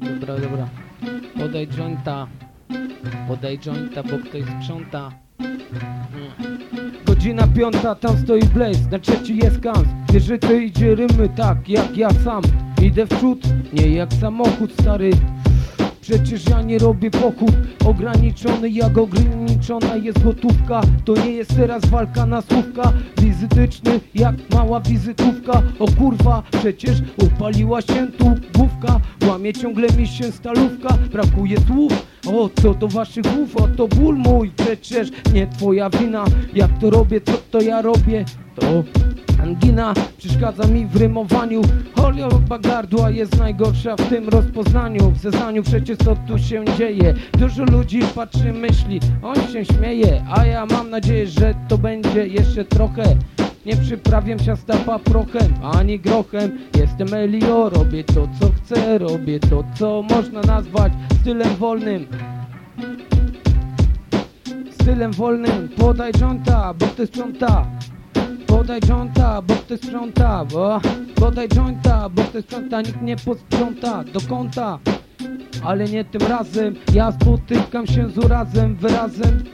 Dobra, dobra. Podaj jointa. Podaj jointa, bo ktoś sprząta. Mm. Godzina piąta, tam stoi Blaze, na trzeci jest kans Wiesz, że to idzie rymy tak, jak ja sam Idę w przód, nie jak samochód stary Przecież ja nie robię pochód Ograniczony jak ograniczona jest gotówka. To nie jest teraz walka na słówka. Wizytyczny jak mała wizytówka. O kurwa, przecież upaliła się tu główka. Łamie ciągle mi się stalówka. Brakuje słów. O, co do waszych głów, o to ból mój. Przecież nie twoja wina. Jak to robię, co to ja robię. To Angina przeszkadza mi w rymowaniu. Choroba gardła jest najgorsza w tym rozpoznaniu. W zeznaniu przecież co tu się dzieje? Dużo ludzi patrzy, myśli, on się śmieje. A ja mam nadzieję, że to będzie jeszcze trochę. Nie przyprawiam ciasta paprochem, ani grochem. Jestem Elio, robię to co chcę Robię to co można nazwać stylem wolnym. Stylem wolnym, podaj żąta, bo ktoś sprząta Podaj jointa, bo ktoś sprząta bo, Podaj jointa, bo ktoś sprząta Nikt nie posprząta do kąta Ale nie tym razem Ja spotykam się z urazem, wyrazem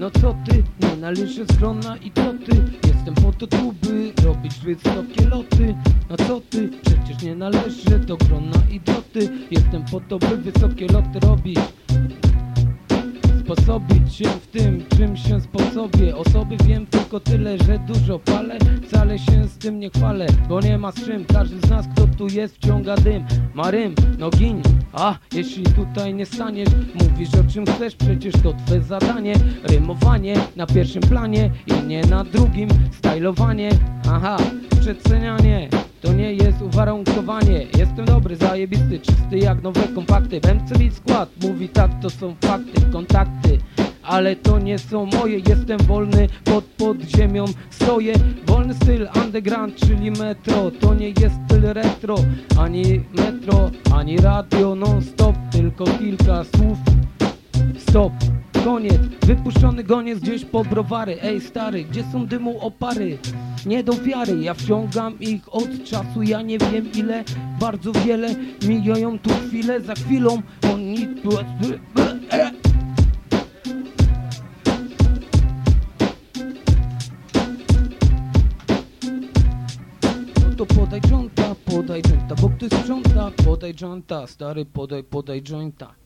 No co ty, nie należy z grona i to ty. Jestem po to tu, by robić wysokie loty. No co ty, przecież nie należę do grona i doty Jestem po to, by wysokie loty robić. Sposobić się w tym, czym się sposobię. Osoby wiem tylko tyle, że dużo palę tym nie chwalę, bo nie ma z czym. Każdy z nas, kto tu jest, wciąga dym. Ma rym, no gin. A, jeśli tutaj nie staniesz Mówisz o czym chcesz, przecież to twoje zadanie. Rymowanie na pierwszym planie I nie na drugim. Stylowanie, aha, przecenianie to nie jest uwarunkowanie. Jestem dobry, zajebisty, czysty jak nowe kompakty. MCB skład mówi tak, to są fakty, kontakty ale to nie są moje, jestem wolny pod podziemią. Stoję, wolny styl underground, czyli metro. To nie jest styl retro, ani metro, ani radio non stop Tylko kilka słów, stop. Koniec, wypuszczony goniec gdzieś po browary. Ej stary, gdzie są dymu opary? Nie do wiary, ja wciągam ich od czasu. Ja nie wiem ile, bardzo wiele Mijają tu chwile, za chwilą oni... to podaj jointa, podaj jointa Bo ktoś sprząta, podaj jointa Stary, podaj, podaj jointa